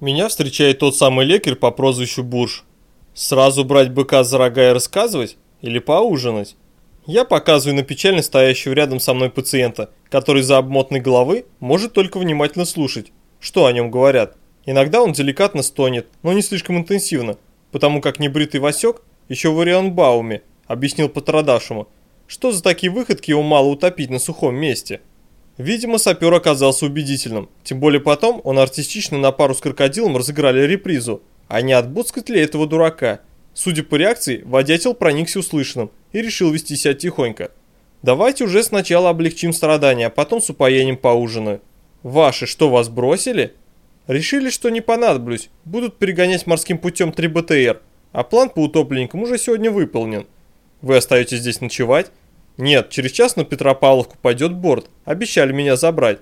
Меня встречает тот самый лекарь по прозвищу Бурж. Сразу брать быка за рога и рассказывать? Или поужинать? Я показываю на печально стоящего рядом со мной пациента, который за обмотной головы может только внимательно слушать, что о нем говорят. Иногда он деликатно стонет, но не слишком интенсивно, потому как небритый Васек еще в Орианбауме объяснил пострадавшему, что за такие выходки его мало утопить на сухом месте. Видимо, сапер оказался убедительным, тем более потом он артистично на пару с крокодилом разыграли репризу, а не отбудскать ли этого дурака. Судя по реакции, водятел проникся услышанным и решил вести себя тихонько. Давайте уже сначала облегчим страдания, а потом с упоением поужинаю. Ваши что, вас бросили? Решили, что не понадоблюсь, будут перегонять морским путем 3 БТР, а план по утопленникам уже сегодня выполнен. Вы остаетесь здесь ночевать? Нет, через час на Петропавловку пойдет борт, обещали меня забрать.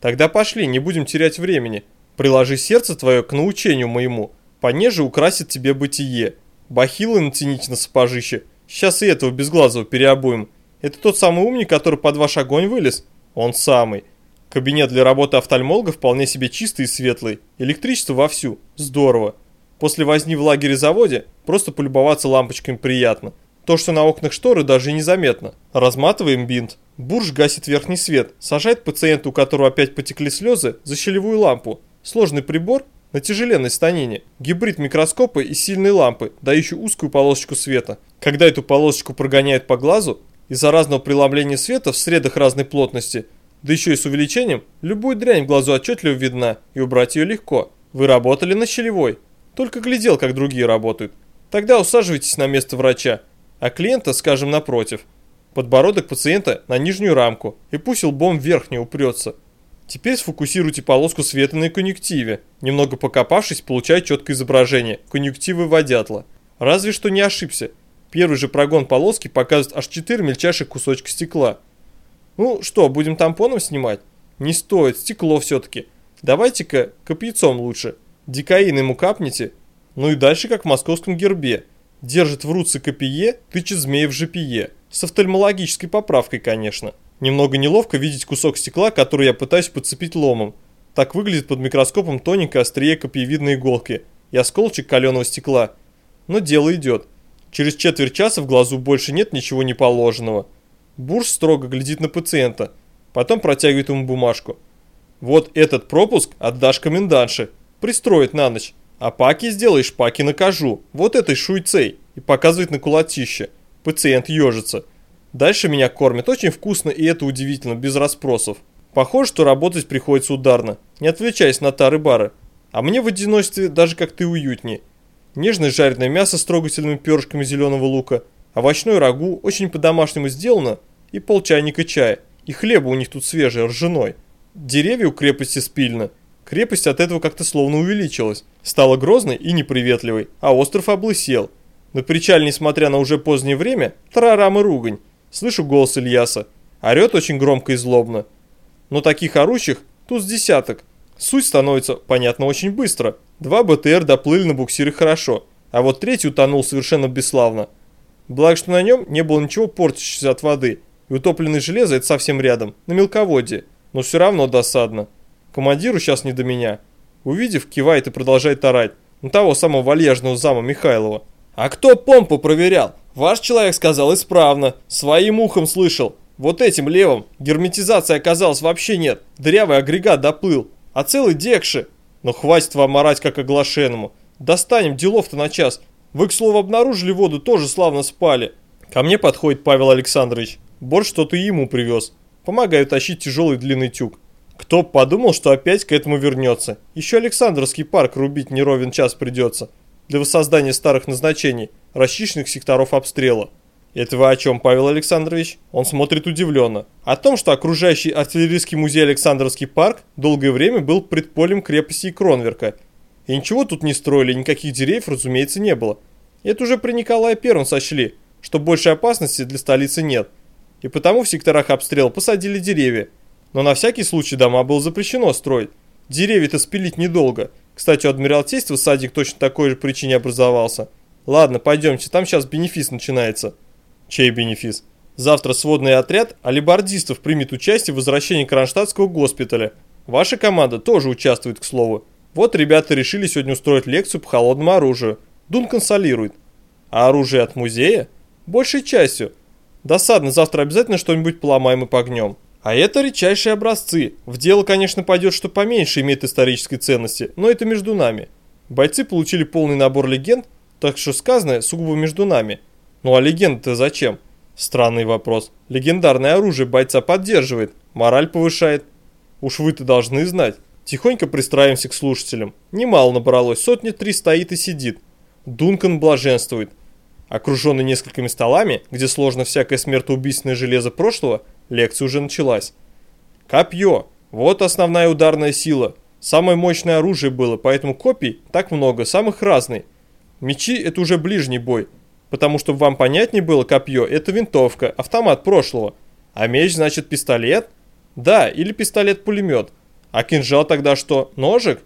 Тогда пошли, не будем терять времени. Приложи сердце твое к научению моему, понеже украсит тебе бытие. Бахилы натяните на сапожище, сейчас и этого безглазого переобуем. Это тот самый умник, который под ваш огонь вылез? Он самый. Кабинет для работы офтальмолога вполне себе чистый и светлый. Электричество вовсю. Здорово. После возни в лагере-заводе просто полюбоваться лампочками приятно. То, что на окнах шторы, даже незаметно. Разматываем бинт. Бурж гасит верхний свет, сажает пациента, у которого опять потекли слезы, за щелевую лампу. Сложный прибор на тяжеленной станине. Гибрид микроскопа и сильной лампы, дающий узкую полосочку света. Когда эту полосочку прогоняют по глазу, из-за разного преломления света в средах разной плотности – да еще и с увеличением, любую дрянь в глазу отчетливо видна, и убрать ее легко. Вы работали на щелевой. Только глядел, как другие работают. Тогда усаживайтесь на место врача, а клиента, скажем, напротив. Подбородок пациента на нижнюю рамку, и пусть лбом вверх не упрется. Теперь сфокусируйте полоску света на конъюнктиве. Немного покопавшись, получаю четкое изображение конъюнктивы водятла. Разве что не ошибся. Первый же прогон полоски показывает аж 4 мельчайших кусочка стекла – ну что, будем тампоном снимать? Не стоит, стекло все-таки. Давайте-ка копьяцом лучше. Дикаин ему капните. Ну и дальше как в московском гербе. Держит в руце копье, тычет змея в жопие. С офтальмологической поправкой, конечно. Немного неловко видеть кусок стекла, который я пытаюсь подцепить ломом. Так выглядит под микроскопом тоненькое острие копьевидной иголки и осколочек каленого стекла. Но дело идет. Через четверть часа в глазу больше нет ничего неположенного. Бурж строго глядит на пациента, потом протягивает ему бумажку. Вот этот пропуск отдашь комендантше, пристроит на ночь. А паки сделаешь, паки накажу. Вот этой шуйцей. И показывает на кулатище. Пациент ежится. Дальше меня кормят очень вкусно и это удивительно, без расспросов. Похоже, что работать приходится ударно, не отвлекаясь на тары-бары. А мне в одиночестве даже как ты уютнее. Нежное жареное мясо с трогательными перышками зеленого лука – Овощной рагу очень по-домашнему сделано и полчайника чая. И хлеба у них тут свежий, ржаной. Деревья у крепости спильно. Крепость от этого как-то словно увеличилась. Стала грозной и неприветливой, а остров облысел. На причале, несмотря на уже позднее время, тарарам и ругань. Слышу голос Ильяса. Орет очень громко и злобно. Но таких орущих тут с десяток. Суть становится понятна очень быстро. Два БТР доплыли на буксире хорошо, а вот третий утонул совершенно бесславно. Благо, что на нем не было ничего портящегося от воды, и утопленное железо это совсем рядом, на мелководье, но все равно досадно. Командиру сейчас не до меня. Увидев, кивает и продолжает орать. На того самого вальяжного зама Михайлова. «А кто помпу проверял? Ваш человек сказал исправно. Своим ухом слышал. Вот этим левым герметизации оказалось вообще нет. Дырявый агрегат доплыл. А целый декши. Но хватит вам орать как оглашенному. Достанем делов-то на час. Вы, к слову, обнаружили воду, тоже славно спали. Ко мне подходит Павел Александрович. Борщ что-то ему привез. Помогаю тащить тяжелый длинный тюк. Кто подумал, что опять к этому вернется. Еще Александровский парк рубить не ровен час придется. Для воссоздания старых назначений, расчищенных секторов обстрела. Это вы о чем, Павел Александрович? Он смотрит удивленно. О том, что окружающий артиллерийский музей Александровский парк долгое время был предполем крепости Кронверка – и ничего тут не строили, никаких деревьев, разумеется, не было. Это уже при Николае Первом сочли, что большей опасности для столицы нет. И потому в секторах обстрела посадили деревья. Но на всякий случай дома было запрещено строить. Деревья-то спилить недолго. Кстати, у Адмиралтейства садик точно такой же причине образовался. Ладно, пойдемте, там сейчас бенефис начинается. Чей бенефис? Завтра сводный отряд алибардистов примет участие в возвращении Кронштадтского госпиталя. Ваша команда тоже участвует, к слову. Вот ребята решили сегодня устроить лекцию по холодному оружию. Дункан солирует. А оружие от музея? Большей частью. Досадно, завтра обязательно что-нибудь поломаем и погнем. А это редчайшие образцы. В дело, конечно, пойдет, что поменьше имеет исторической ценности, но это между нами. Бойцы получили полный набор легенд, так что сказанное сугубо между нами. Ну а легенда-то зачем? Странный вопрос. Легендарное оружие бойца поддерживает, мораль повышает. Уж вы-то должны знать. Тихонько пристраиваемся к слушателям. Немало набралось, сотни три стоит и сидит. Дункан блаженствует. Окруженный несколькими столами, где сложно всякое смертоубийственное железо прошлого, лекция уже началась. Копье. Вот основная ударная сила. Самое мощное оружие было, поэтому копий так много, самых разных. Мечи это уже ближний бой. Потому что вам понятнее было, копье это винтовка, автомат прошлого. А меч значит пистолет? Да, или пистолет-пулемет. А кинжал тогда что, ножик?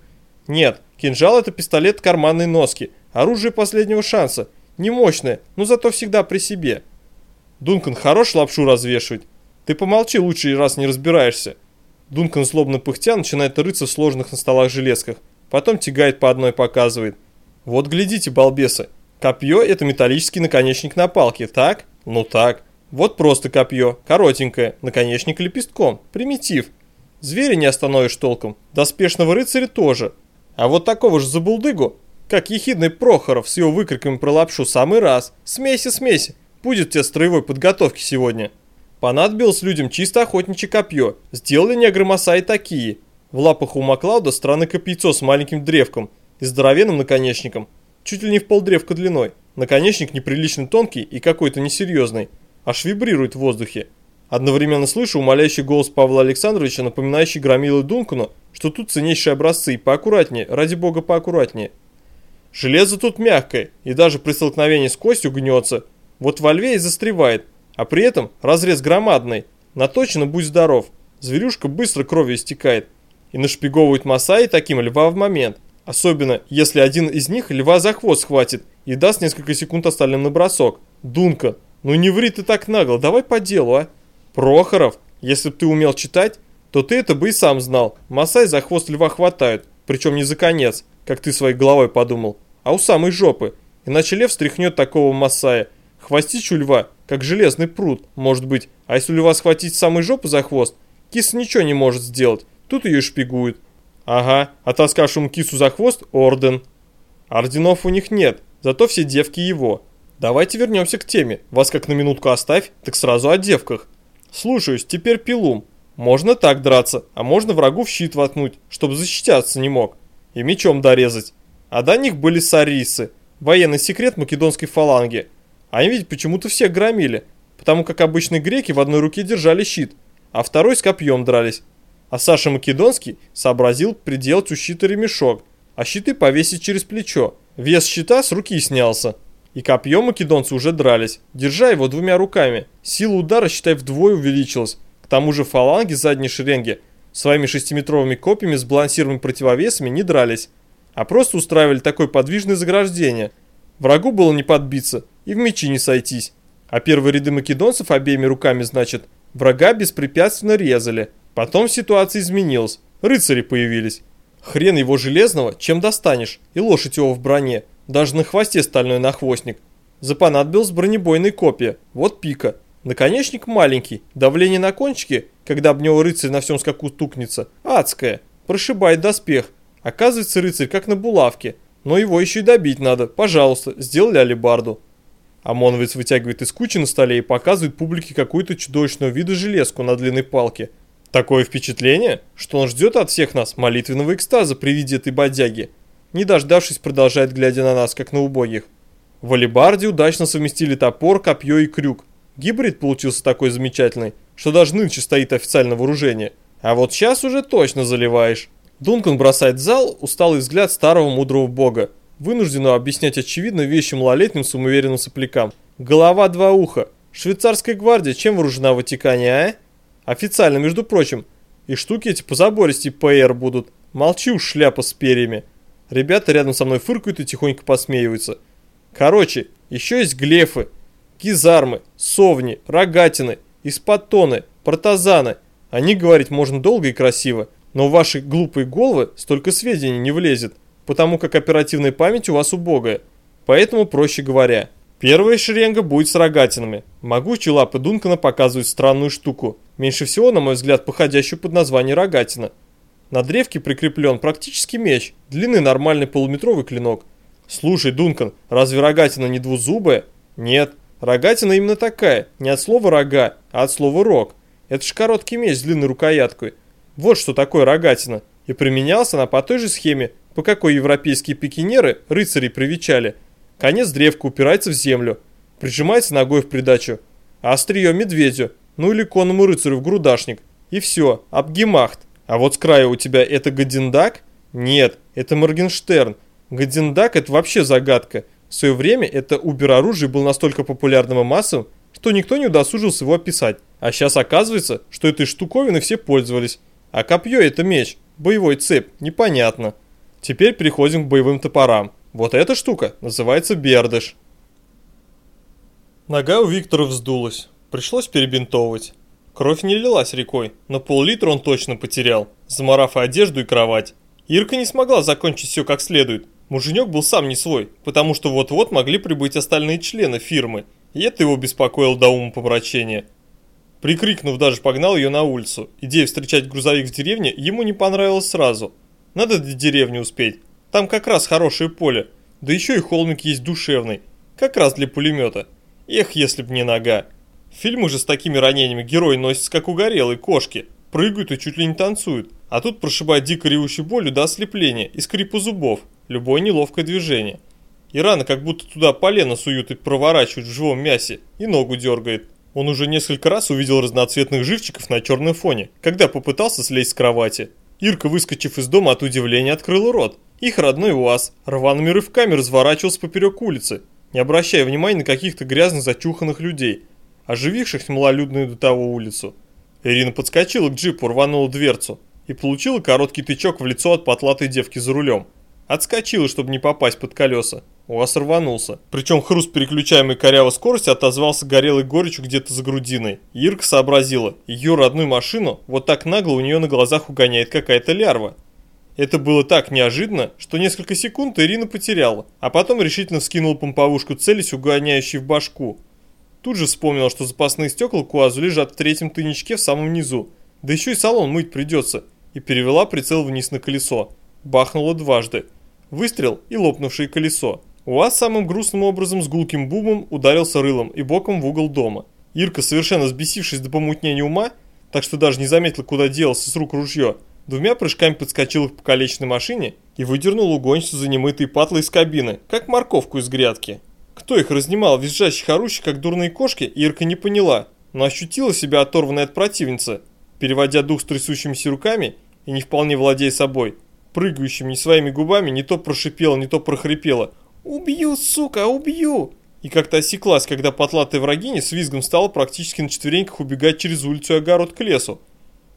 Нет, кинжал это пистолет карманной носки, оружие последнего шанса. Не мощное, но зато всегда при себе. Дункан хорош лапшу развешивать. Ты помолчи лучше, раз не разбираешься. Дункан злобно пыхтя начинает рыться в сложных на столах железках. Потом тягает по одной показывает. Вот глядите, балбесы. Копье это металлический наконечник на палке, так? Ну так. Вот просто копье, коротенькое, наконечник лепестком, примитив. Зверя не остановишь толком, доспешного рыцаря тоже. А вот такого же забулдыгу, как ехидный Прохоров с его выкриками про лапшу, самый раз. Смейся, смейся, будет тебе строевой подготовки сегодня. Понадобилось людям чисто охотничье копье. Сделали негромоса и такие. В лапах у Маклауда странное копьецо с маленьким древком и здоровенным наконечником. Чуть ли не в полдревка длиной. Наконечник неприлично тонкий и какой-то несерьезный. Аж вибрирует в воздухе. Одновременно слышу умоляющий голос Павла Александровича, напоминающий громилы Дункану, что тут ценнейшие образцы, поаккуратнее, ради бога поаккуратнее. Железо тут мягкое, и даже при столкновении с костью гнется. Вот во льве и застревает, а при этом разрез громадный. Наточено будь здоров. Зверюшка быстро кровью истекает. И нашпиговывают Масаи таким льва в момент. Особенно, если один из них льва за хвост схватит и даст несколько секунд остальным на бросок. Дунка, ну не ври ты так нагло, давай по делу, а. Прохоров, если бы ты умел читать, то ты это бы и сам знал. Масай за хвост льва хватают, причем не за конец, как ты своей головой подумал, а у самой жопы. Иначе лев стряхнет такого Масая. Хвостичь у льва как железный пруд, может быть. А если у вас схватить самой жопу за хвост, киса ничего не может сделать. Тут ее шпигуют. Ага, а таскавшему кису за хвост – орден. Орденов у них нет, зато все девки его. Давайте вернемся к теме. Вас как на минутку оставь, так сразу о девках. Слушаюсь, теперь пилум. Можно так драться, а можно врагу в щит воткнуть, чтобы защищаться не мог. И мечом дорезать. А до них были сарисы, военный секрет македонской фаланги. Они ведь почему-то всех громили, потому как обычные греки в одной руке держали щит, а второй с копьем дрались. А Саша Македонский сообразил приделать у щита ремешок, а щиты повесить через плечо. Вес щита с руки снялся. И копьем македонцы уже дрались, держа его двумя руками. Сила удара, считай, вдвое увеличилась. К тому же фаланги задней шеренги своими шестиметровыми копьями с балансированными противовесами не дрались, а просто устраивали такое подвижное заграждение. Врагу было не подбиться, и в мечи не сойтись. А первые ряды македонцев обеими руками, значит, врага беспрепятственно резали. Потом ситуация изменилась, рыцари появились. Хрен его железного, чем достанешь, и лошадь его в броне, даже на хвосте стальной нахвостник. Запонадобилась бронебойная копия, вот пика. Наконечник маленький, давление на кончике, когда об него рыцарь на всем скаку стукнется, адское, прошибает доспех. Оказывается, рыцарь как на булавке, но его еще и добить надо, пожалуйста, сделали алибарду. ОМОНовец вытягивает из кучи на столе и показывает публике какую-то чудовищного вида железку на длинной палке. Такое впечатление, что он ждет от всех нас молитвенного экстаза при виде этой бодяги. Не дождавшись, продолжает глядя на нас, как на убогих. В алибарде удачно совместили топор, копье и крюк. Гибрид получился такой замечательный, что даже нынче стоит официально вооружение. А вот сейчас уже точно заливаешь. Дункан бросает в зал усталый взгляд старого мудрого бога вынуждена объяснять очевидно вещи малолетним самоуверенным соплякам. Голова два уха. Швейцарская гвардия чем вооружена в Ватикане, а? Официально, между прочим. И штуки эти по забористи ПР будут. Молчи уж, шляпа с перьями. Ребята рядом со мной фыркают и тихонько посмеиваются. Короче, еще есть глефы, гизармы, совни, рогатины, испатоны, протазаны. О них говорить можно долго и красиво, Но в ваши глупые головы столько сведений не влезет, потому как оперативная память у вас убогая. Поэтому, проще говоря, первая шеренга будет с рогатинами. Могучие лапы Дункана показывают странную штуку, меньше всего, на мой взгляд, походящую под название рогатина. На древке прикреплен практически меч, длинный нормальный полуметровый клинок. Слушай, Дункан, разве рогатина не двузубая? Нет, рогатина именно такая, не от слова рога, а от слова рог. Это ж короткий меч с длинной рукояткой. Вот что такое рогатина. И применялся она по той же схеме, по какой европейские пикинеры рыцарей привечали. Конец древка упирается в землю, прижимается ногой в придачу, а острие медведю, ну или конному рыцарю в грудашник. И все, обгемахт. А вот с края у тебя это Гадиндак? Нет, это Моргенштерн. Гадиндак это вообще загадка. В свое время это убер-оружие был настолько популярным и массовым, что никто не удосужился его описать. А сейчас оказывается, что этой штуковиной все пользовались. А копье это меч, боевой цепь, непонятно. Теперь переходим к боевым топорам. Вот эта штука называется бердыш. Нога у Виктора вздулась. Пришлось перебинтовывать. Кровь не лилась рекой, но пол-литра он точно потерял, заморав и одежду, и кровать. Ирка не смогла закончить все как следует. Муженек был сам не свой, потому что вот-вот могли прибыть остальные члены фирмы, и это его беспокоило до ума помрачения. Прикрикнув, даже погнал ее на улицу. Идея встречать грузовик в деревне ему не понравилась сразу. Надо до деревни успеть. Там как раз хорошее поле. Да еще и холмик есть душевный. Как раз для пулемета. Эх, если б не нога. Фильмы же с такими ранениями герой носится как угорелые кошки. Прыгают и чуть ли не танцуют. А тут прошибает дико ревущей болью до ослепления и скрипа зубов. Любое неловкое движение. И рано как будто туда полено суют и проворачивают в живом мясе. И ногу дергает. Он уже несколько раз увидел разноцветных живчиков на черном фоне, когда попытался слезть с кровати. Ирка, выскочив из дома от удивления, открыла рот. Их родной УАЗ рваными рывками разворачивался поперек улицы, не обращая внимания на каких-то грязных зачуханных людей – ожививших малолюдную до того улицу. Ирина подскочила к джипу, рванула дверцу и получила короткий тычок в лицо от потлатой девки за рулем. Отскочила, чтобы не попасть под колеса. УАЗ рванулся. Причем хруст переключаемой коряво скорости отозвался горелой горечью где-то за грудиной. Ирка сообразила, ее родную машину вот так нагло у нее на глазах угоняет какая-то лярва. Это было так неожиданно, что несколько секунд Ирина потеряла, а потом решительно вскинула помповушку целясь угоняющей в башку. Тут же вспомнил, что запасные стекла КУАЗу лежат в третьем тайничке в самом низу. Да еще и салон мыть придется. И перевела прицел вниз на колесо. Бахнуло дважды. Выстрел и лопнувшее колесо. УАЗ самым грустным образом с гулким бубом ударился рылом и боком в угол дома. Ирка, совершенно сбесившись до помутнения ума, так что даже не заметила, куда делался с рук ружье, двумя прыжками подскочила к покалеченной машине и выдернул угонщицу за немытые патлы из кабины, как морковку из грядки. Кто их разнимал, визжащих орущих, как дурные кошки, Ирка не поняла, но ощутила себя оторванной от противницы, переводя дух с трясущимися руками и не вполне владея собой, прыгающими не своими губами, не то прошипела, не то прохрипела «Убью, сука, убью!» И как-то осеклась, когда потлатая врагиня с визгом стала практически на четвереньках убегать через улицу и огород к лесу.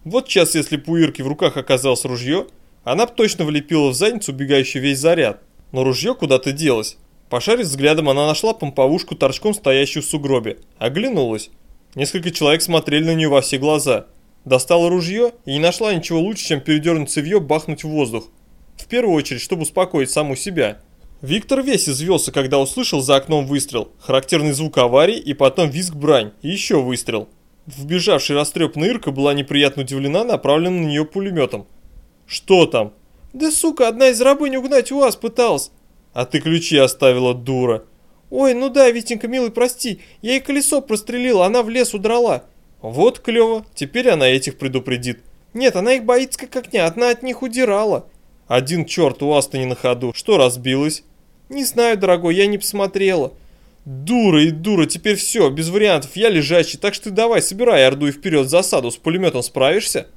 Вот сейчас, если бы у Ирки в руках оказалось ружье, она бы точно влепила в задницу убегающий весь заряд. Но ружье куда-то делось. Пошарив взглядом, она нашла помповушку торчком, стоящую в сугробе. Оглянулась. Несколько человек смотрели на нее во все глаза. Достала ружье и не нашла ничего лучше, чем передернуть цевье, бахнуть в воздух. В первую очередь, чтобы успокоить саму себя. Виктор весь извелся, когда услышал за окном выстрел, характерный звук аварии и потом визг брань, и еще выстрел. Вбежавшая растрепанная Ирка была неприятно удивлена направленным на нее пулеметом. «Что там?» «Да сука, одна из рабынь угнать у вас пыталась. А ты ключи оставила, дура. Ой, ну да, Витенька, милый, прости. Я ей колесо прострелила, она в лес удрала. Вот клево, теперь она этих предупредит. Нет, она их боится как огня, одна от них удирала. Один черт у вас-то не на ходу. Что разбилось? Не знаю, дорогой, я не посмотрела. Дура и дура, теперь все, без вариантов, я лежачий, так что ты давай, собирай орду и вперед засаду, с пулеметом справишься?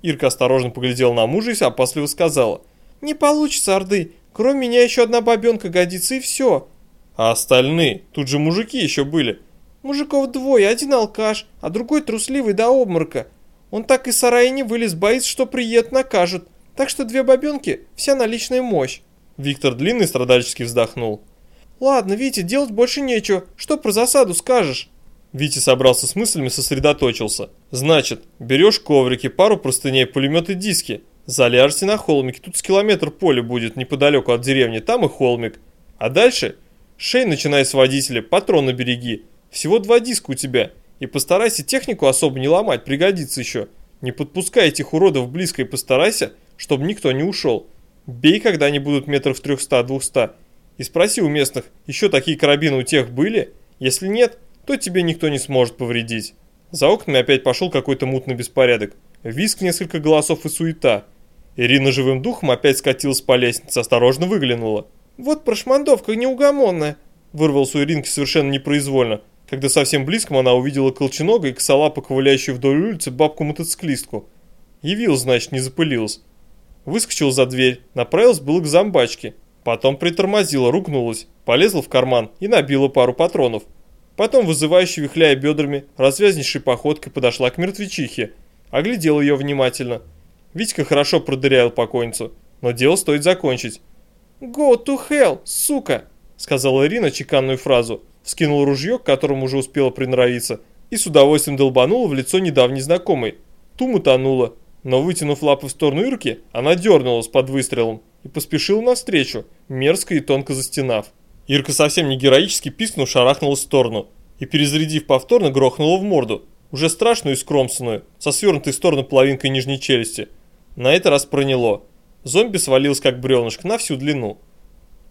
Ирка осторожно поглядела на мужа и опасливо сказала. Не получится, Орды, Кроме меня еще одна бабенка годится и все. А остальные? Тут же мужики еще были. Мужиков двое, один алкаш, а другой трусливый до обморока. Он так и сарай не вылез, боится, что приедут, накажут. Так что две бабенки – вся наличная мощь. Виктор Длинный страдальчески вздохнул. «Ладно, Витя, делать больше нечего. Что про засаду скажешь?» Витя собрался с мыслями, сосредоточился. Значит, берешь коврики, пару простыней, пулемет и диски. Заляжете на холмике, тут с километр поля будет неподалеку от деревни, там и холмик. А дальше шей начинай с водителя, патроны береги. Всего два диска у тебя. И постарайся технику особо не ломать, пригодится еще. Не подпускай этих уродов близко и постарайся, чтобы никто не ушел. Бей, когда они будут метров трехста-двухста. И спроси у местных, еще такие карабины у тех были? Если нет, то тебе никто не сможет повредить. За окнами опять пошел какой-то мутный беспорядок. Виск несколько голосов и суета. Ирина живым духом опять скатилась по лестнице, осторожно выглянула. «Вот прошмандовка неугомонная!» Вырвался у Иринки совершенно непроизвольно, когда совсем близком она увидела колченога и косолапо ковыляющую вдоль улицы бабку-мотоциклистку. Явилась, значит, не запылилась. Выскочила за дверь, направилась было к зомбачке. Потом притормозила, ругнулась, полезла в карман и набила пару патронов. Потом, вызывающе вихляя бедрами, развязнейшей походкой подошла к мертвечихе, оглядела ее внимательно. Витька хорошо продырял покойницу, но дело стоит закончить. «Go to hell, сука!» — сказала Ирина чеканную фразу, вскинула ружье, к которому уже успела приноровиться, и с удовольствием долбанула в лицо недавней знакомой. Ту мутанула, но вытянув лапы в сторону Ирки, она дернулась под выстрелом и поспешила навстречу, мерзко и тонко застенав. Ирка совсем не героически пискнув, шарахнула в сторону и, перезарядив повторно, грохнула в морду, уже страшную и скромсанную, со свернутой в сторону половинкой нижней челюсти. На этот раз проняло. Зомби свалился как бревнышко на всю длину.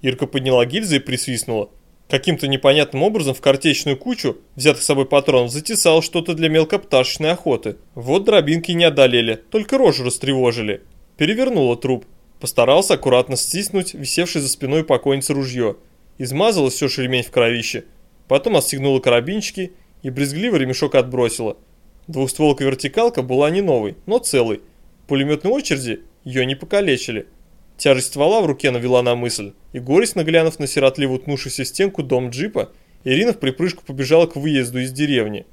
Ирка подняла гильзы и присвистнула. Каким-то непонятным образом в картечную кучу, взятых с собой патронов, затесал что-то для мелкопташечной охоты. Вот дробинки не одолели, только рожу растревожили. Перевернула труп. Постарался аккуратно стиснуть висевшее за спиной покойницы ружье – измазалась все шеремень в кровище, потом отстегнула карабинчики и брезгливо ремешок отбросила. Двухстволка вертикалка была не новой, но целой. Пулеметной очереди ее не покалечили. Тяжесть ствола в руке навела на мысль, и горестно глянув на сиротливо утнувшуюся стенку дом джипа, Ирина в припрыжку побежала к выезду из деревни.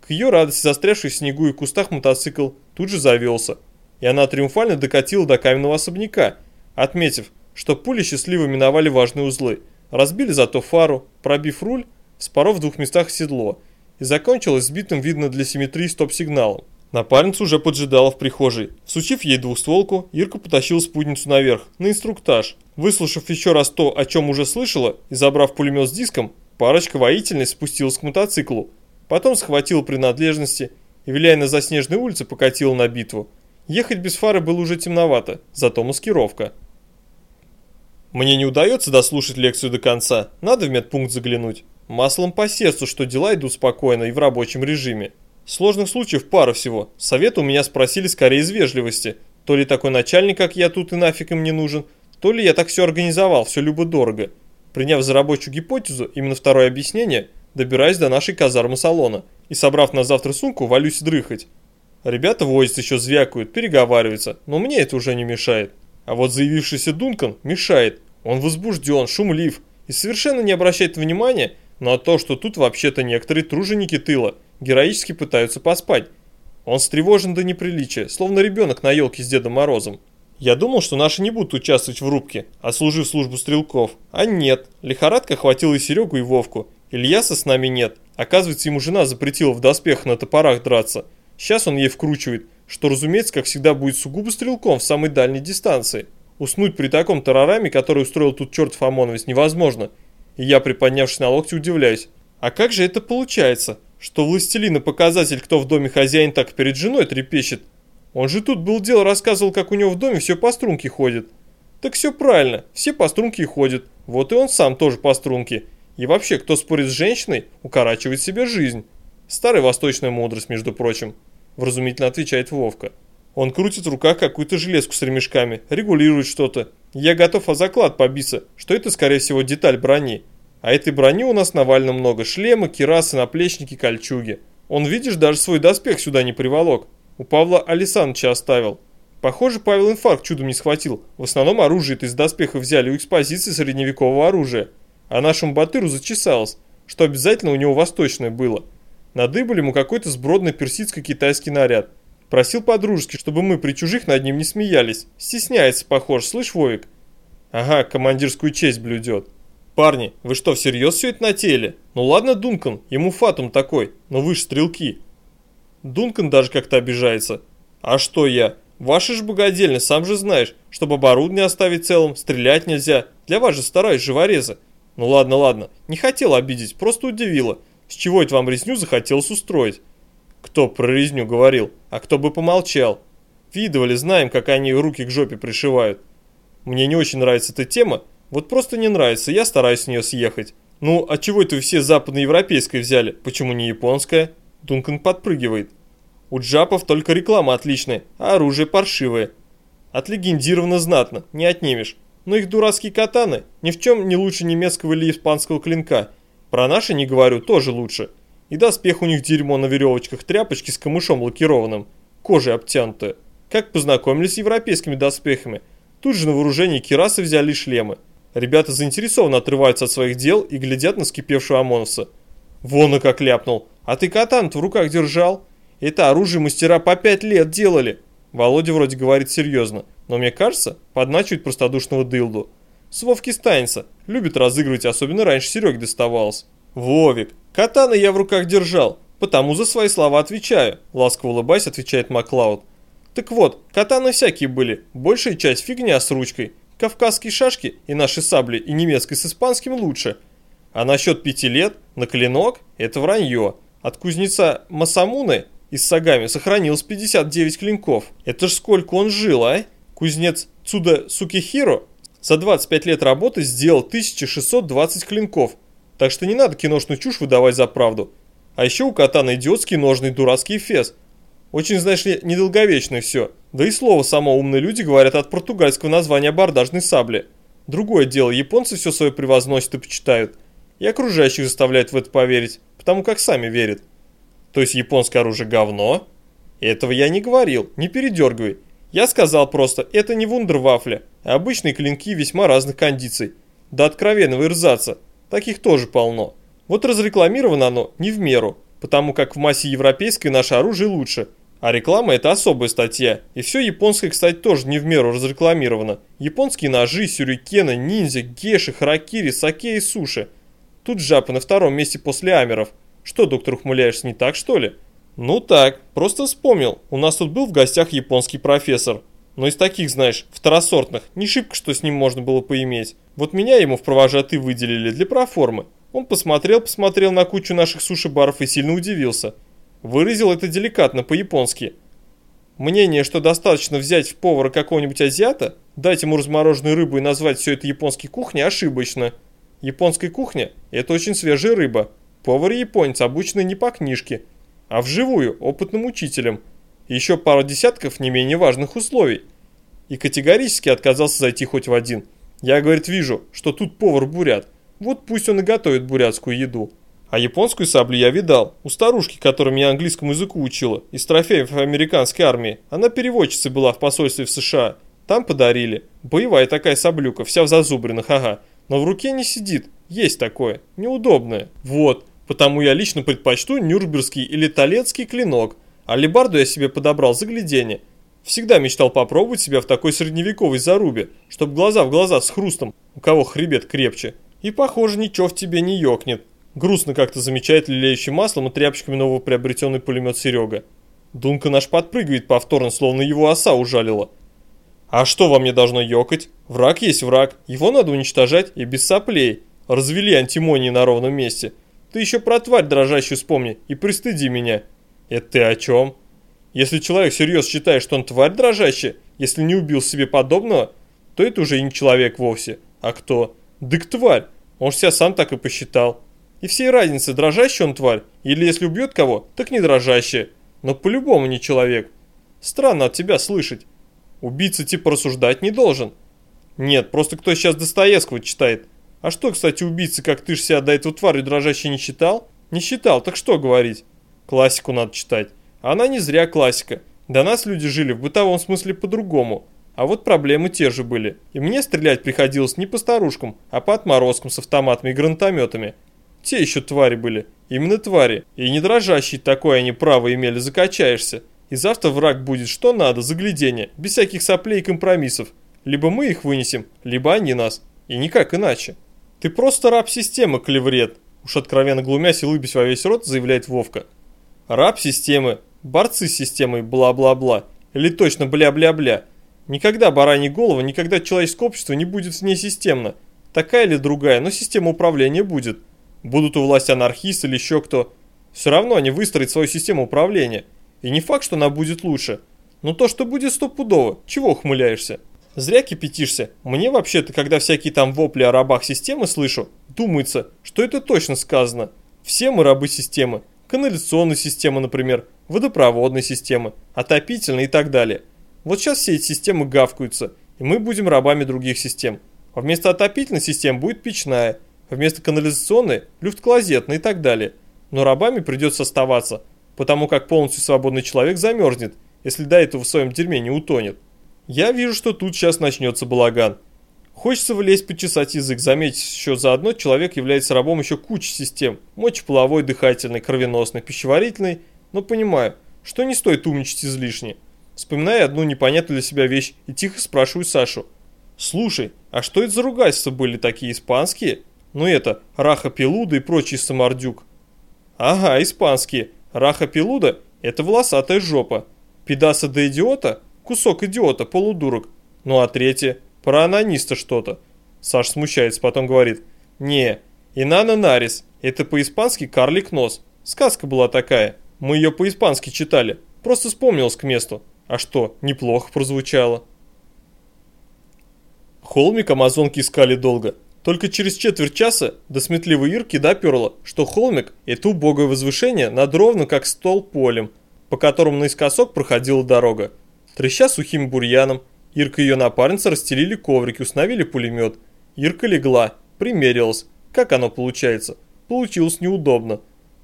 К ее радости застрявший в снегу и кустах мотоцикл тут же завелся, и она триумфально докатила до каменного особняка, отметив, что пули счастливо миновали важные узлы – Разбили зато фару, пробив руль, вспоров в двух местах седло, и закончилось сбитым, видно для симметрии, стоп-сигналом. Напарница уже поджидала в прихожей. Всучив ей двухстволку, Ирка потащила спутницу наверх, на инструктаж. Выслушав еще раз то, о чем уже слышала, и забрав пулемет с диском, парочка воительниц спустилась к мотоциклу. Потом схватила принадлежности и, виляя на заснеженной улице, покатила на битву. Ехать без фары было уже темновато, зато маскировка. Мне не удается дослушать лекцию до конца, надо в медпункт заглянуть. Маслом по сердцу, что дела идут спокойно и в рабочем режиме. Сложных случаев пара всего. Совет у меня спросили скорее из вежливости. То ли такой начальник, как я тут и нафиг им не нужен, то ли я так все организовал, все любо-дорого. Приняв за рабочую гипотезу именно второе объяснение, добираюсь до нашей казармы салона и, собрав на завтра сумку, валюсь дрыхать. Ребята возятся еще звякают, переговариваются, но мне это уже не мешает. А вот заявившийся Дункан мешает. Он возбужден, шумлив и совершенно не обращает внимания на то, что тут вообще-то некоторые труженики тыла героически пытаются поспать. Он встревожен до неприличия, словно ребенок на елке с Дедом Морозом. Я думал, что наши не будут участвовать в рубке, отслужив службу стрелков. А нет, лихорадка хватила и Серегу, и Вовку. Ильяса с нами нет. Оказывается, ему жена запретила в доспехах на топорах драться. Сейчас он ей вкручивает, что, разумеется, как всегда, будет сугубо стрелком в самой дальней дистанции. Уснуть при таком тарараме, который устроил тут чертов ОМОНовец, невозможно. И я, приподнявшись на локте, удивляюсь. А как же это получается, что властелина показатель, кто в доме хозяин, так перед женой трепещет? Он же тут был дело, рассказывал, как у него в доме все по струнке ходит. Так все правильно, все по струнке ходят. Вот и он сам тоже по струнке. И вообще, кто спорит с женщиной, укорачивает себе жизнь. Старая восточная мудрость, между прочим. Вразумительно отвечает Вовка. Он крутит в руках какую-то железку с ремешками, регулирует что-то. Я готов о заклад побиться, что это, скорее всего, деталь брони. А этой брони у нас навально много. Шлемы, кирасы, наплечники, кольчуги. Он, видишь, даже свой доспех сюда не приволок. У Павла Александровича оставил. Похоже, Павел инфаркт чудом не схватил. В основном оружие из доспеха взяли у экспозиции средневекового оружия. А нашему Батыру зачесалось, что обязательно у него восточное было. Надыбали ему какой-то сбродный персидско-китайский наряд. Просил по-дружески, чтобы мы при чужих над ним не смеялись. Стесняется, похож, слышь, Вовик? Ага, командирскую честь блюдет. Парни, вы что, всерьез все это натели? Ну ладно, Дункан, ему фатум такой, но вы ж стрелки. Дункан даже как-то обижается. А что я? Ваши ж богадельня, сам же знаешь, чтобы оборудование оставить целым, стрелять нельзя. Для вас же стараюсь, живорезы. Ну ладно, ладно, не хотел обидеть, просто удивило. С чего это вам резню захотелось устроить? Кто про резню говорил, а кто бы помолчал? Видывали, знаем, как они руки к жопе пришивают. Мне не очень нравится эта тема, вот просто не нравится, я стараюсь с нее съехать. Ну, а чего это вы все западноевропейское взяли? Почему не японское? Дункан подпрыгивает. У джапов только реклама отличная, а оружие паршивое. Отлегендировано знатно, не отнимешь. Но их дурацкие катаны ни в чем не лучше немецкого или испанского клинка. Про наши не говорю, тоже лучше. И доспех у них дерьмо на веревочках, тряпочки с камышом лакированным, кожей обтянутая. Как познакомились с европейскими доспехами? Тут же на вооружение кирасы взяли шлемы. Ребята заинтересованно отрываются от своих дел и глядят на скипевшего ОМОНовца. Вон и как ляпнул. А ты катан в руках держал? Это оружие мастера по пять лет делали. Володя вроде говорит серьезно, но мне кажется, подначивает простодушного дылду. С Вовки станется, любит разыгрывать, особенно раньше Сереге доставалось. Вовик, катана я в руках держал, потому за свои слова отвечаю, ласково улыбаясь, отвечает Маклауд. Так вот, катаны всякие были, большая часть фигня с ручкой. Кавказские шашки и наши сабли, и немецкой с испанским лучше. А насчет пяти лет на клинок – это вранье. От кузнеца Масамуны из Сагами сохранилось 59 клинков. Это ж сколько он жил, а? Кузнец Цуда Сукихиро за 25 лет работы сделал 1620 клинков. Так что не надо киношную чушь выдавать за правду. А еще у катана идиотский ножный дурацкий фес. Очень, знаешь ли, недолговечное все. Да и слово само умные люди говорят от португальского названия абордажной сабли. Другое дело, японцы все свое превозносят и почитают. И окружающих заставляют в это поверить, потому как сами верят. То есть японское оружие говно? Этого я не говорил, не передергивай. Я сказал просто, это не вундервафля, а обычные клинки весьма разных кондиций. До откровенного ирзаца. Таких тоже полно. Вот разрекламировано оно не в меру, потому как в массе европейской наше оружие лучше. А реклама это особая статья. И все японское, кстати, тоже не в меру разрекламировано. Японские ножи, сюрикены, ниндзя, геши, харакири, саке и суши. Тут жапы на втором месте после амеров. Что, доктор, ухмыляешься, не так что ли? Ну так, просто вспомнил. У нас тут был в гостях японский профессор. Но из таких, знаешь, второсортных, не шибко, что с ним можно было поиметь. Вот меня ему в провожатый выделили для проформы. Он посмотрел, посмотрел на кучу наших суши-баров и сильно удивился. Выразил это деликатно по-японски. Мнение, что достаточно взять в повара какого-нибудь азиата, дать ему размороженную рыбу и назвать все это японской кухней, ошибочно. Японская кухня – это очень свежая рыба, Повар-японец, обученный не по книжке, а вживую, опытным учителем. еще пару десятков не менее важных условий. И категорически отказался зайти хоть в один. Я, говорит, вижу, что тут повар-бурят. Вот пусть он и готовит бурятскую еду. А японскую саблю я видал. У старушки, которая меня английскому языку учила, из трофеев американской армии. Она переводчицей была в посольстве в США. Там подарили. Боевая такая саблюка, вся в зазубринах, ага. Но в руке не сидит. Есть такое. Неудобное. Вот. Потому я лично предпочту нюрнбергский или толецкий клинок, а лебарду я себе подобрал загляденье. Всегда мечтал попробовать себя в такой средневековой зарубе, чтобы глаза в глаза с хрустом, у кого хребет крепче. И похоже, ничего в тебе не ёкнет. Грустно как-то замечает лелеющим маслом и тряпочками новоприобретенный пулемет Серега. Дунка наш подпрыгивает повторно, словно его оса ужалила. А что во мне должно ёкать? Враг есть враг, его надо уничтожать и без соплей. Развели антимонии на ровном месте. Ты еще про тварь дрожащую вспомни и пристыди меня. Это ты о чем? Если человек серьезно считает, что он тварь дрожащая, если не убил себе подобного, то это уже и не человек вовсе. А кто? Дык тварь. Же себя сам так и посчитал. И всей разницы, дрожащий он тварь, или если убьет кого, так не дрожащий. Но по-любому не человек. Странно от тебя слышать. Убийца типа рассуждать не должен. Нет, просто кто сейчас Достоевского читает, а что, кстати, убийцы, как ты ж себя до этого тварью дрожащей не считал? Не считал, так что говорить? Классику надо читать. А она не зря классика. До нас люди жили в бытовом смысле по-другому. А вот проблемы те же были. И мне стрелять приходилось не по старушкам, а по отморозкам с автоматами и гранатометами. Те еще твари были. Именно твари. И не дрожащий такой они право имели, закачаешься. И завтра враг будет что надо, загляденье, без всяких соплей и компромиссов. Либо мы их вынесем, либо они нас. И никак иначе. «Ты просто раб системы, клеврет!» Уж откровенно глумясь и улыбясь во весь рот, заявляет Вовка. «Раб системы. борцы с системой бла-бла-бла, или точно бля-бля-бля. Никогда баранья голова, никогда человеческое общество не будет внесистемно. Такая или другая, но система управления будет. Будут у власти анархисты или еще кто. Все равно они выстроят свою систему управления. И не факт, что она будет лучше. Но то, что будет стопудово, чего ухмыляешься? Зря кипятишься. Мне вообще-то, когда всякие там вопли о рабах системы слышу, думается, что это точно сказано. Все мы рабы системы. Канализационной системы, например, водопроводной системы, отопительной и так далее. Вот сейчас все эти системы гавкаются, и мы будем рабами других систем. А вместо отопительной системы будет печная, а вместо канализационной – люфт-клозетная и так далее. Но рабами придется оставаться, потому как полностью свободный человек замерзнет, если до этого в своем дерьме не утонет. Я вижу, что тут сейчас начнется балаган. Хочется влезть почесать язык, заметить, что заодно человек является рабом еще кучи систем. Мочеполовой, дыхательной, кровеносной, пищеварительной. Но понимаю, что не стоит умничать излишне. Вспоминаю одну непонятную для себя вещь и тихо спрашиваю Сашу. «Слушай, а что это за ругательства были такие испанские? Ну это, раха пелуда и прочий самордюк». «Ага, испанские. Раха пелуда – это волосатая жопа. Педаса до идиота – кусок идиота, полудурок. Ну а третье – про анониста что-то». Саш смущается, потом говорит. «Не, Инана Нарис – это по-испански карлик нос. Сказка была такая. Мы ее по-испански читали. Просто вспомнилось к месту. А что, неплохо прозвучало. Холмик амазонки искали долго. Только через четверть часа до сметливой Ирки доперла, что холмик – это убогое возвышение над ровно как стол полем, по которому наискосок проходила дорога. Треща сухим бурьяном, Ирка и ее напарница расстелили коврики, установили пулемет. Ирка легла, примерилась. Как оно получается? Получилось неудобно.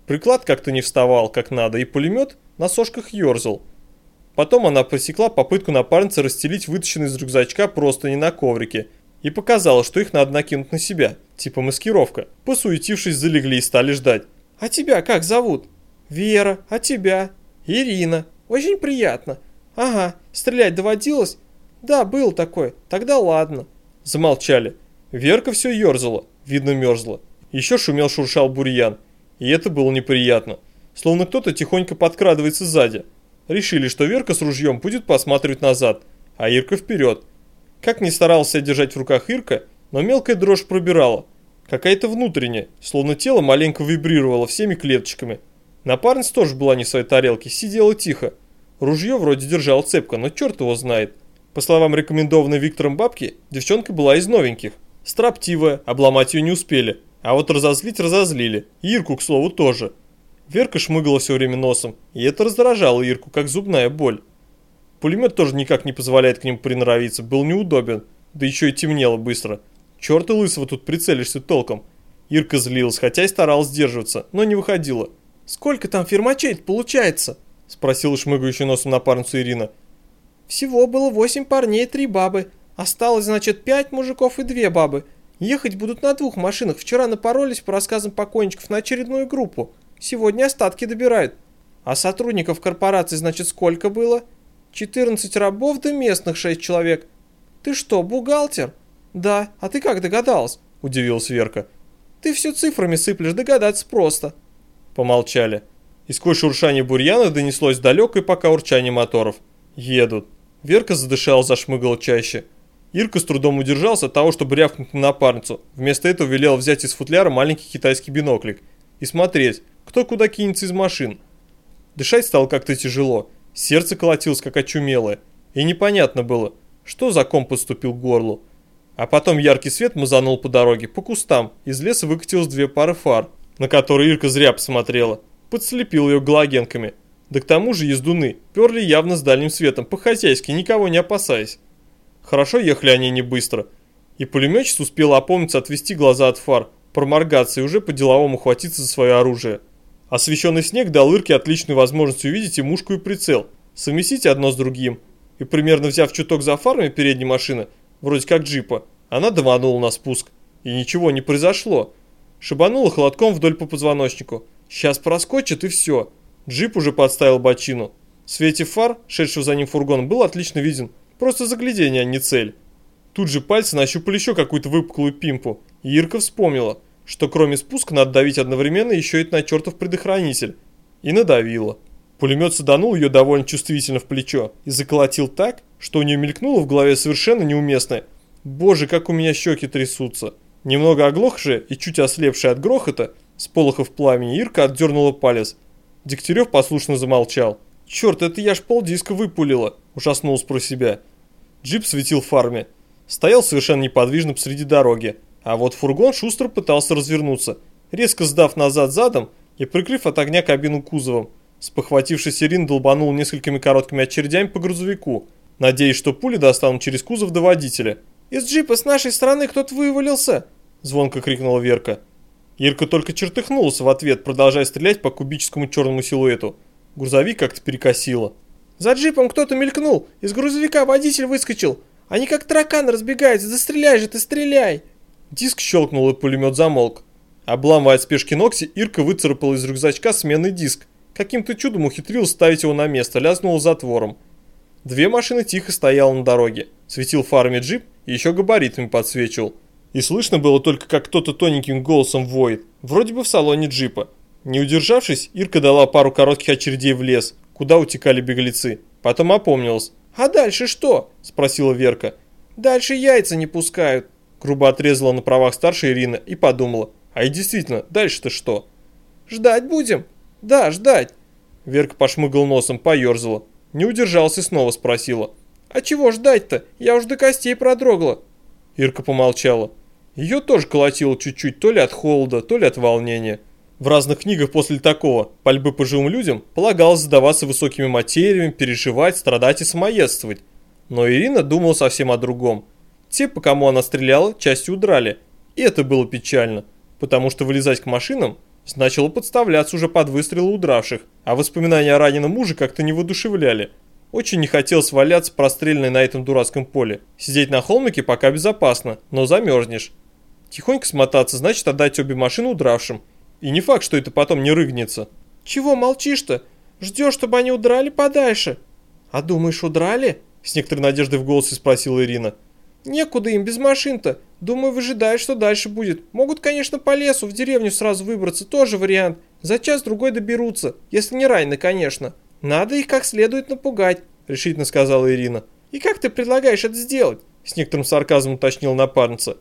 Приклад как-то не вставал как надо, и пулемет на сошках ерзал. Потом она просекла попытку напарницы расстелить вытащенный из рюкзачка просто не на коврике и показала, что их надо накинуть на себя, типа маскировка. Посуетившись, залегли и стали ждать. «А тебя как зовут?» «Вера. А тебя?» «Ирина. Очень приятно». «Ага. Стрелять доводилось?» «Да, был такой. Тогда ладно». Замолчали. Верка все ерзала, видно мерзла. Еще шумел-шуршал бурьян. И это было неприятно. Словно кто-то тихонько подкрадывается сзади. Решили, что Верка с ружьем будет посматривать назад, а Ирка вперед. Как ни старался держать в руках Ирка, но мелкая дрожь пробирала. Какая-то внутренняя, словно тело маленько вибрировало всеми клеточками. Напарница тоже была не в своей тарелке, сидела тихо. Ружье вроде держал цепко, но черт его знает. По словам рекомендованной Виктором бабки, девчонка была из новеньких. Строптивая, обломать ее не успели. А вот разозлить разозлили. Ирку, к слову, тоже. Верка шмыгала все время носом, и это раздражало Ирку, как зубная боль. Пулемет тоже никак не позволяет к нему приноровиться, был неудобен, да еще и темнело быстро. Черта лысого тут прицелишься толком. Ирка злилась, хотя и старалась сдерживаться, но не выходила. «Сколько там фермачей получается?» – спросила шмыгающий носом напарницу Ирина. «Всего было восемь парней и три бабы. Осталось, значит, пять мужиков и две бабы. Ехать будут на двух машинах. Вчера напоролись по рассказам покойничков на очередную группу. Сегодня остатки добирают. А сотрудников корпорации, значит, сколько было? 14 рабов да местных 6 человек. Ты что, бухгалтер? Да, а ты как догадалась? Удивилась Верка. Ты все цифрами сыплешь, догадаться просто. Помолчали. И сквозь шуршание бурьяна донеслось далекое пока урчание моторов. Едут. Верка задышала, зашмыгала чаще. Ирка с трудом удержался от того, чтобы рявкнуть на напарницу. Вместо этого велел взять из футляра маленький китайский биноклик и смотреть, кто куда кинется из машин. Дышать стало как-то тяжело, сердце колотилось как очумелое, и непонятно было, что за ком поступил к горлу. А потом яркий свет мазанул по дороге, по кустам, из леса выкатилось две пары фар, на которые Ирка зря посмотрела, подслепил ее галогенками. Да к тому же ездуны перли явно с дальним светом, по-хозяйски, никого не опасаясь. Хорошо ехали они не быстро, и пулеметчик успел опомниться отвести глаза от фар, проморгаться и уже по-деловому хватиться за свое оружие. Освещенный снег дал Ирке отличную возможность увидеть и мушку, и прицел, совместить одно с другим. И примерно взяв чуток за фарами передней машины, вроде как джипа, она даванула на спуск. И ничего не произошло. Шибанула холодком вдоль по позвоночнику. Сейчас проскочит и все. Джип уже подставил бочину. В свете фар, шедшего за ним фургон, был отлично виден. Просто заглядение, а не цель. Тут же пальцы нащупали еще какую-то выпуклую пимпу. И Ирка вспомнила – что кроме спуска надо давить одновременно еще и на чертов предохранитель. И надавила. Пулемет саданул ее довольно чувствительно в плечо и заколотил так, что у нее мелькнуло в голове совершенно неуместное «Боже, как у меня щеки трясутся!» Немного оглохшая и чуть ослепшая от грохота, с полохов пламени Ирка отдернула палец. Дегтярев послушно замолчал. «Черт, это я ж полдиска выпулила!» – ужаснулась про себя. Джип светил фарме. Стоял совершенно неподвижно посреди дороги, а вот фургон шустро пытался развернуться, резко сдав назад задом и прикрыв от огня кабину кузовом. Спохватившись, Ирин долбанул несколькими короткими очередями по грузовику, надеясь, что пули достанут через кузов до водителя. «Из джипа с нашей стороны кто-то вывалился!» – звонко крикнула Верка. Ирка только чертыхнулась в ответ, продолжая стрелять по кубическому черному силуэту. Грузовик как-то перекосило. «За джипом кто-то мелькнул! Из грузовика водитель выскочил! Они как тараканы разбегаются! Да стреляй же ты, стреляй!» Диск щелкнул и пулемет замолк. Обламывая от спешки ногти, Ирка выцарапала из рюкзачка сменный диск. Каким-то чудом ухитрилась ставить его на место, лязнула затвором. Две машины тихо стояла на дороге. Светил фарами джип и еще габаритами подсвечивал. И слышно было только, как кто-то тоненьким голосом воет, вроде бы в салоне джипа. Не удержавшись, Ирка дала пару коротких очередей в лес, куда утекали беглецы. Потом опомнилась. «А дальше что?» – спросила Верка. «Дальше яйца не пускают», – грубо отрезала на правах старшей Ирина и подумала. «А и действительно, дальше-то что?» «Ждать будем?» «Да, ждать». Верка пошмыгал носом, поерзала. Не удержался и снова спросила. «А чего ждать-то? Я уж до костей продрогла». Ирка помолчала. Ее тоже колотило чуть-чуть то ли от холода, то ли от волнения. В разных книгах после такого пальбы по живым людям полагалось задаваться высокими материями, переживать, страдать и самоедствовать. Но Ирина думала совсем о другом. Те, по кому она стреляла, частью удрали. И это было печально, потому что вылезать к машинам значило подставляться уже под выстрелы удравших, а воспоминания о раненом муже как-то не воодушевляли. Очень не хотелось валяться простреленной на этом дурацком поле. Сидеть на холмике пока безопасно, но замерзнешь. Тихонько смотаться значит отдать обе машины удравшим. И не факт, что это потом не рыгнется. «Чего молчишь-то? Ждешь, чтобы они удрали подальше?» «А думаешь, удрали?» С некоторой надеждой в голосе спросила Ирина. «Некуда им без машин-то. Думаю, выжидают, что дальше будет. Могут, конечно, по лесу, в деревню сразу выбраться, тоже вариант. За час-другой доберутся, если не ранены, конечно. Надо их как следует напугать», решительно сказала Ирина. «И как ты предлагаешь это сделать?» С некоторым сарказмом уточнил напарница.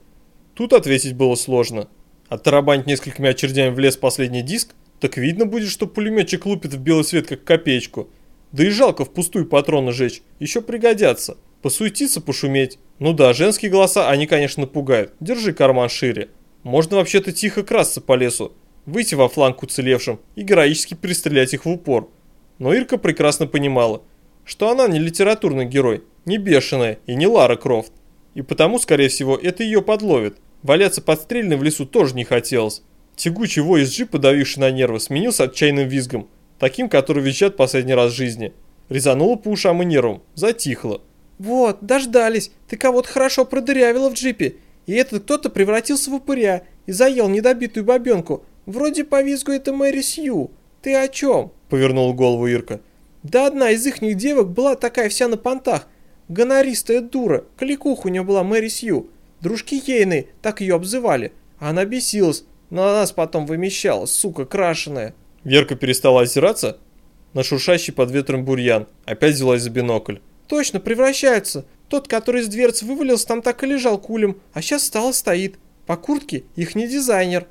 Тут ответить было сложно. Оттарабанить несколькими очередями в лес последний диск, так видно будет, что пулеметчик лупит в белый свет как копеечку. Да и жалко впустую патроны жечь, еще пригодятся. Посуетиться, пошуметь. Ну да, женские голоса, они, конечно, пугают. Держи карман шире. Можно вообще-то тихо красться по лесу, выйти во фланг уцелевшим и героически перестрелять их в упор. Но Ирка прекрасно понимала, что она не литературный герой, не бешеная и не Лара Крофт. И потому, скорее всего, это ее подловит. Валяться подстрельной в лесу тоже не хотелось. Тягучий вой из джипа, давивший на нервы, сменился отчаянным визгом, таким, который визжат последний раз в жизни. Резануло по ушам и нервам, затихло. «Вот, дождались, ты кого-то хорошо продырявила в джипе, и этот кто-то превратился в упыря и заел недобитую бабенку. Вроде по визгу это Мэри Сью. Ты о чем?» – повернул голову Ирка. «Да одна из ихних девок была такая вся на понтах, Гонористая дура, кликуха у нее была Мэри Сью. Дружки ейные так ее обзывали. А она бесилась, но на нас потом вымещала, сука крашеная. Верка перестала озираться на шуршащий под ветром бурьян. Опять взялась за бинокль. Точно, превращаются. Тот, который из дверцы вывалился, там так и лежал кулем, а сейчас стал и стоит. По куртке их не дизайнер.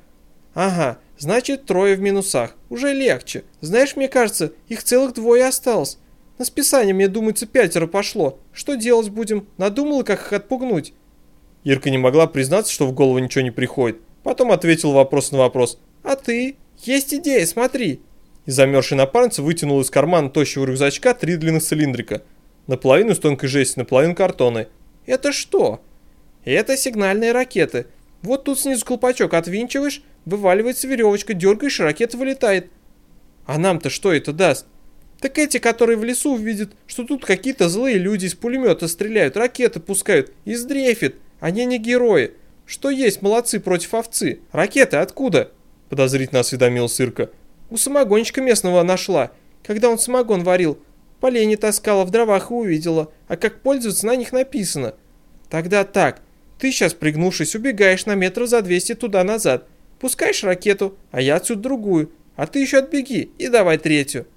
Ага, значит трое в минусах. Уже легче. Знаешь, мне кажется, их целых двое осталось. На списание, мне думается, пятеро пошло. Что делать будем? Надумала, как их отпугнуть?» Ирка не могла признаться, что в голову ничего не приходит. Потом ответил вопрос на вопрос. «А ты? Есть идея, смотри!» И замерзший напарница вытянул из кармана тощего рюкзачка три длинных цилиндрика. Наполовину из тонкой жести, наполовину картоны. «Это что?» «Это сигнальные ракеты. Вот тут снизу колпачок отвинчиваешь, вываливается веревочка, дергаешь, ракета вылетает». «А нам-то что это даст?» Так эти, которые в лесу увидят, что тут какие-то злые люди из пулемета стреляют, ракеты пускают, и сдрефит. Они не герои. Что есть, молодцы против овцы. Ракеты откуда? Подозрительно осведомил Сырка. У самогонщика местного нашла. Когда он самогон варил, полени таскала, в дровах и увидела. А как пользоваться на них написано. Тогда так. Ты сейчас, пригнувшись, убегаешь на метров за 200 туда-назад. Пускаешь ракету, а я отсюда другую. А ты еще отбеги и давай третью.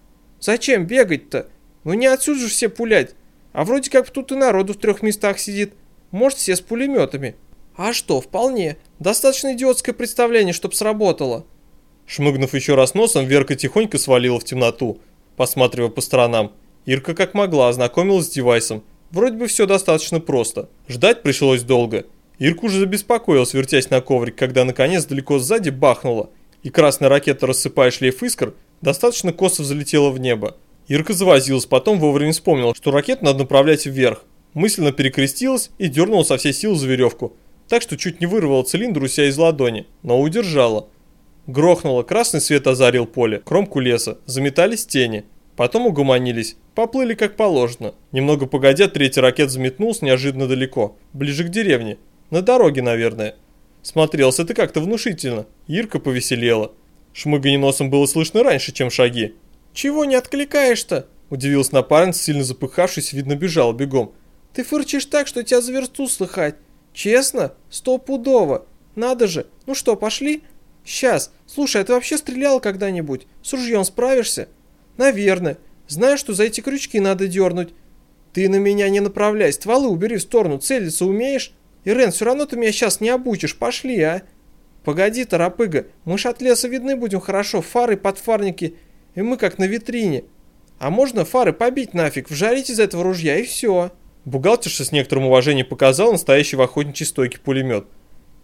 Зачем бегать-то? Ну не отсюда же все пулять. А вроде как тут и народу в трех местах сидит. Может, все с пулеметами. А что, вполне. Достаточно идиотское представление, чтоб сработало. Шмыгнув еще раз носом, Верка тихонько свалила в темноту, посматривая по сторонам. Ирка как могла ознакомилась с девайсом. Вроде бы все достаточно просто. Ждать пришлось долго. Ирка уже забеспокоилась, вертясь на коврик, когда наконец далеко сзади бахнула, и красная ракета, рассыпая шлейф искр, достаточно косо взлетела в небо. Ирка завозилась, потом вовремя вспомнила, что ракету надо направлять вверх. Мысленно перекрестилась и дернула со всей силы за веревку, так что чуть не вырвала цилиндр у себя из ладони, но удержала. Грохнуло, красный свет озарил поле, кромку леса, заметались тени. Потом угомонились, поплыли как положено. Немного погодя, третий ракет заметнулся неожиданно далеко, ближе к деревне. На дороге, наверное. Смотрелся это как-то внушительно. Ирка повеселела. Шмыганье носом было слышно раньше, чем шаги. «Чего не откликаешь-то?» Удивилась напарница, сильно запыхавшись, видно, бежал бегом. «Ты фырчишь так, что тебя за версту слыхать. Честно? Стопудово. Надо же. Ну что, пошли?» «Сейчас. Слушай, а ты вообще стрелял когда-нибудь? С ружьем справишься?» «Наверное. Знаю, что за эти крючки надо дернуть». «Ты на меня не направляй, стволы убери в сторону, целиться умеешь?» «Ирен, все равно ты меня сейчас не обучишь, пошли, а!» «Погоди, торопыга, мы ж от леса видны будем хорошо, фары, подфарники, и мы как на витрине. А можно фары побить нафиг, вжарить из этого ружья и все». Бухгалтерша с некоторым уважением показал настоящий в охотничьей стойке пулемет.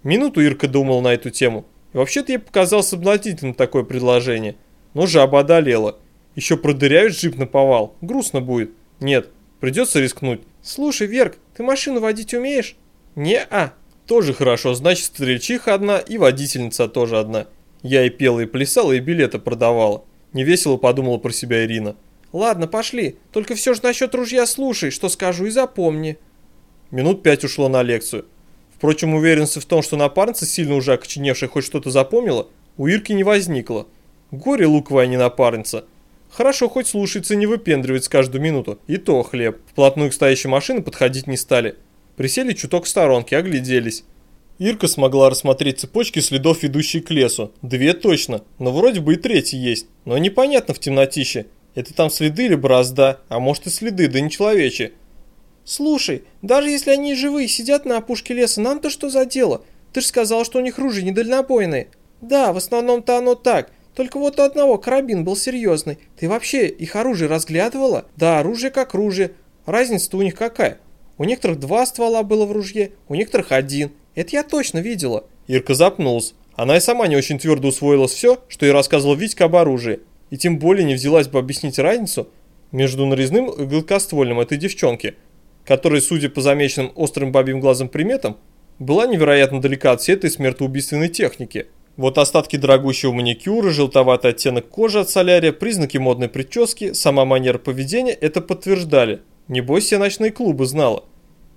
Минуту Ирка думал на эту тему. И вообще-то ей показалось соблазнительным такое предложение. Но жаба одолела. Еще продыряют джип на повал. Грустно будет. Нет, придется рискнуть. «Слушай, Верк, ты машину водить умеешь?» «Не-а». Тоже хорошо, значит стрельчиха одна и водительница тоже одна. Я и пела, и плясала, и билеты продавала. Невесело подумала про себя Ирина. «Ладно, пошли. Только все же насчет ружья слушай, что скажу и запомни». Минут пять ушло на лекцию. Впрочем, уверенности в том, что напарница, сильно уже окоченевшая, хоть что-то запомнила, у Ирки не возникло. Горе луковая не напарница. Хорошо, хоть слушается не выпендривается каждую минуту, и то хлеб. Вплотную к стоящей машине подходить не стали. Присели чуток в сторонке, огляделись. Ирка смогла рассмотреть цепочки следов, ведущие к лесу. Две точно, но вроде бы и третья есть. Но непонятно в темнотище. Это там следы или борозда, а может и следы, да не человечьи. «Слушай, даже если они живые сидят на опушке леса, нам-то что за дело? Ты же сказал, что у них ружья недальнобойные». «Да, в основном-то оно так. Только вот у одного карабин был серьезный. Ты вообще их оружие разглядывала? Да, оружие как оружие. Разница-то у них какая? У некоторых два ствола было в ружье, у некоторых один. Это я точно видела». Ирка запнулась. Она и сама не очень твердо усвоилась все, что ей рассказывал Витька об оружии. И тем более не взялась бы объяснить разницу между нарезным и гладкоствольным этой девчонки – которая, судя по замеченным острым бабьим глазом приметам, была невероятно далека от всей этой смертоубийственной техники. Вот остатки дорогущего маникюра, желтоватый оттенок кожи от солярия, признаки модной прически, сама манера поведения это подтверждали. Небось, все ночные клубы знала.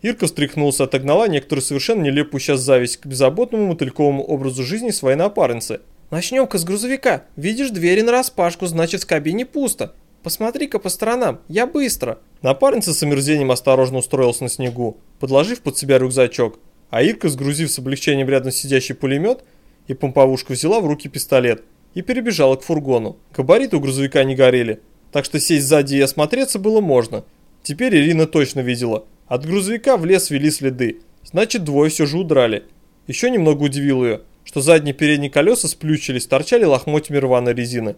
Ирка встряхнулся, отогнала некоторую совершенно нелепую сейчас зависть к беззаботному мотыльковому образу жизни своей напарницы. «Начнем-ка с грузовика. Видишь, двери нараспашку, значит в кабине пусто. Посмотри-ка по сторонам, я быстро!» Напарница с омерзением осторожно устроилась на снегу, подложив под себя рюкзачок, а Ирка, сгрузив с облегчением рядом сидящий пулемет и помповушку, взяла в руки пистолет и перебежала к фургону. Габариты у грузовика не горели, так что сесть сзади и осмотреться было можно. Теперь Ирина точно видела. От грузовика в лес вели следы, значит двое все же удрали. Еще немного удивил ее, что задние передние колеса сплющились, торчали лохмотьями рваной резины.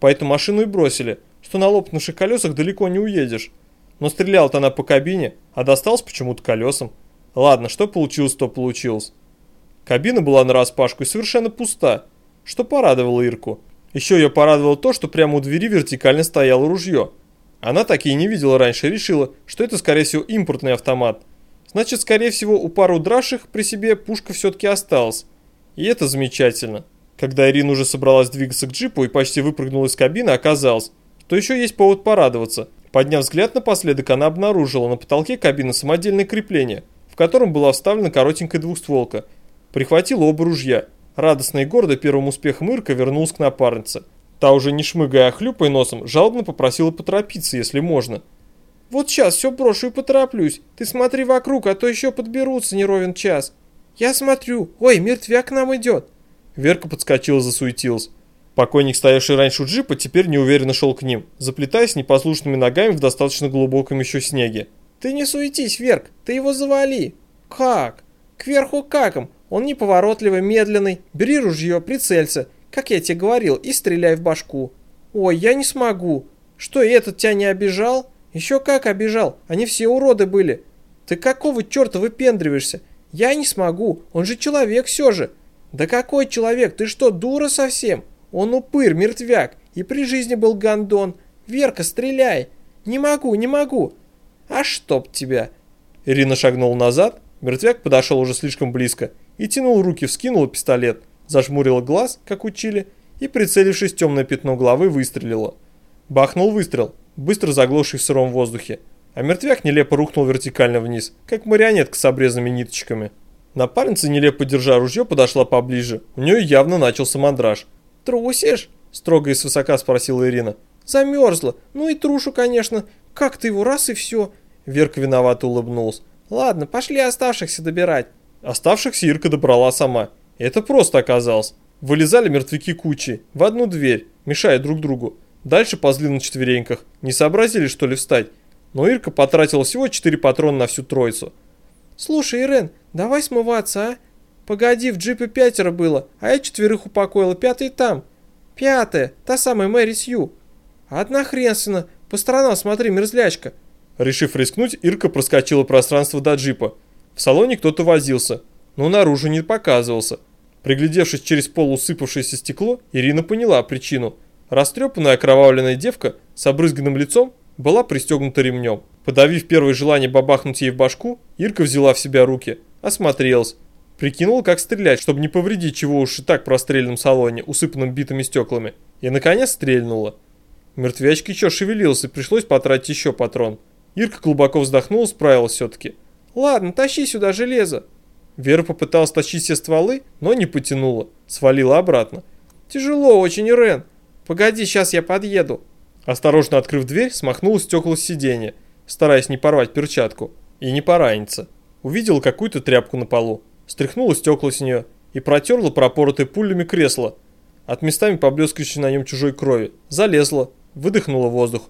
Поэтому машину и бросили – что на лопнувших колесах далеко не уедешь. Но стреляла-то она по кабине, а досталась почему-то колесам. Ладно, что получилось, то получилось. Кабина была нараспашку и совершенно пуста, что порадовало Ирку. Еще ее порадовало то, что прямо у двери вертикально стояло ружье. Она такие не видела раньше и решила, что это скорее всего импортный автомат. Значит, скорее всего, у пару драших при себе пушка все-таки осталась. И это замечательно. Когда Ирина уже собралась двигаться к джипу и почти выпрыгнула из кабины, оказалось, то еще есть повод порадоваться. Подняв взгляд напоследок, она обнаружила на потолке кабины самодельное крепление, в котором была вставлена коротенькая двухстволка. Прихватила оба ружья. Радостно и гордо первым успехом Ирка вернулась к напарнице. Та уже не шмыгая, а хлюпая носом, жалобно попросила поторопиться, если можно. «Вот сейчас все брошу и потороплюсь. Ты смотри вокруг, а то еще подберутся не ровен час». «Я смотрю. Ой, мертвяк к нам идет». Верка подскочила, засуетилась. Покойник, стоявший раньше у джипа, теперь неуверенно шел к ним, заплетаясь непослушными ногами в достаточно глубоком еще снеге. «Ты не суетись, Верк, ты его завали!» «Как?» «Кверху каком, он неповоротливый, медленный, бери ружье, прицелься, как я тебе говорил, и стреляй в башку». «Ой, я не смогу. Что, этот тебя не обижал?» «Еще как обижал, они все уроды были. Ты какого черта выпендриваешься? Я не смогу, он же человек все же». «Да какой человек, ты что, дура совсем?» Он упырь, мертвяк, и при жизни был гондон. Верка, стреляй! Не могу, не могу! А чтоб тебя!» Ирина шагнула назад, мертвяк подошел уже слишком близко и тянул руки, вскинула пистолет, зажмурила глаз, как учили, и, прицелившись в темное пятно головы, выстрелила. Бахнул выстрел, быстро заглохший в сыром воздухе, а мертвяк нелепо рухнул вертикально вниз, как марионетка с обрезанными ниточками. Напарница, нелепо держа ружье, подошла поближе, у нее явно начался мандраж. «Трусишь?» – строго и свысока спросила Ирина. «Замерзла. Ну и трушу, конечно. Как ты его раз и все?» Верка виновато улыбнулась. «Ладно, пошли оставшихся добирать». Оставшихся Ирка добрала сама. Это просто оказалось. Вылезали мертвяки кучи, в одну дверь, мешая друг другу. Дальше ползли на четвереньках. Не сообразили, что ли, встать? Но Ирка потратила всего 4 патрона на всю троицу. «Слушай, Ирен, давай смываться, а? Погоди, в джипе пятеро было, а я четверых упокоила, пятый там. Пятая, та самая Мэри Сью. Одна хренственно, по сторонам смотри, мерзлячка. Решив рискнуть, Ирка проскочила пространство до джипа. В салоне кто-то возился, но наружу не показывался. Приглядевшись через пол усыпавшееся стекло, Ирина поняла причину. Растрепанная окровавленная девка с обрызганным лицом была пристегнута ремнем. Подавив первое желание бабахнуть ей в башку, Ирка взяла в себя руки, осмотрелась Прикинул, как стрелять, чтобы не повредить чего уж и так простреленном салоне, усыпанном битыми стеклами. И наконец стрельнула. Мертвячка еще шевелился, пришлось потратить еще патрон. Ирка глубоко вздохнула, справилась все-таки. «Ладно, тащи сюда железо». Вера попыталась тащить все стволы, но не потянула, свалила обратно. «Тяжело очень, Рен. Погоди, сейчас я подъеду». Осторожно открыв дверь, смахнула стекла с сиденья, стараясь не порвать перчатку и не пораниться. Увидела какую-то тряпку на полу стряхнула стекла с нее и протерла пропоротые пулями кресло, от местами поблескивающей на нем чужой крови, залезла, выдохнула воздух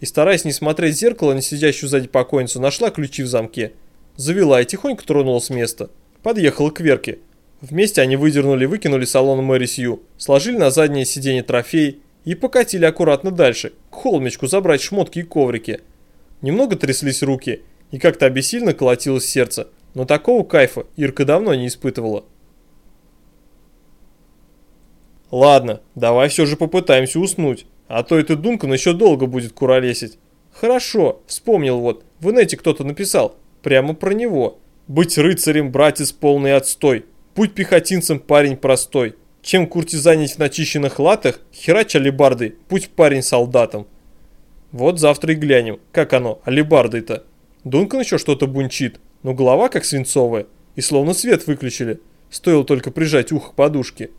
и, стараясь не смотреть в зеркало на сидящую сзади покойницу, нашла ключи в замке. Завела и тихонько тронула с места. Подъехала к Верке. Вместе они выдернули и выкинули салон Мэри Сью, сложили на заднее сиденье трофей и покатили аккуратно дальше, к холмичку забрать шмотки и коврики. Немного тряслись руки, и как-то обессильно колотилось сердце – но такого кайфа Ирка давно не испытывала. Ладно, давай все же попытаемся уснуть, а то этот Дункан еще долго будет куролесить. Хорошо, вспомнил вот, в инете кто-то написал, прямо про него. Быть рыцарем, братец, полный отстой. Путь пехотинцем, парень простой. Чем куртизанить в начищенных латах, херач алибарды, путь парень солдатом. Вот завтра и глянем, как оно, алибарды-то. Дункан еще что-то бунчит, но голова как свинцовая, и словно свет выключили, стоило только прижать ухо к подушке.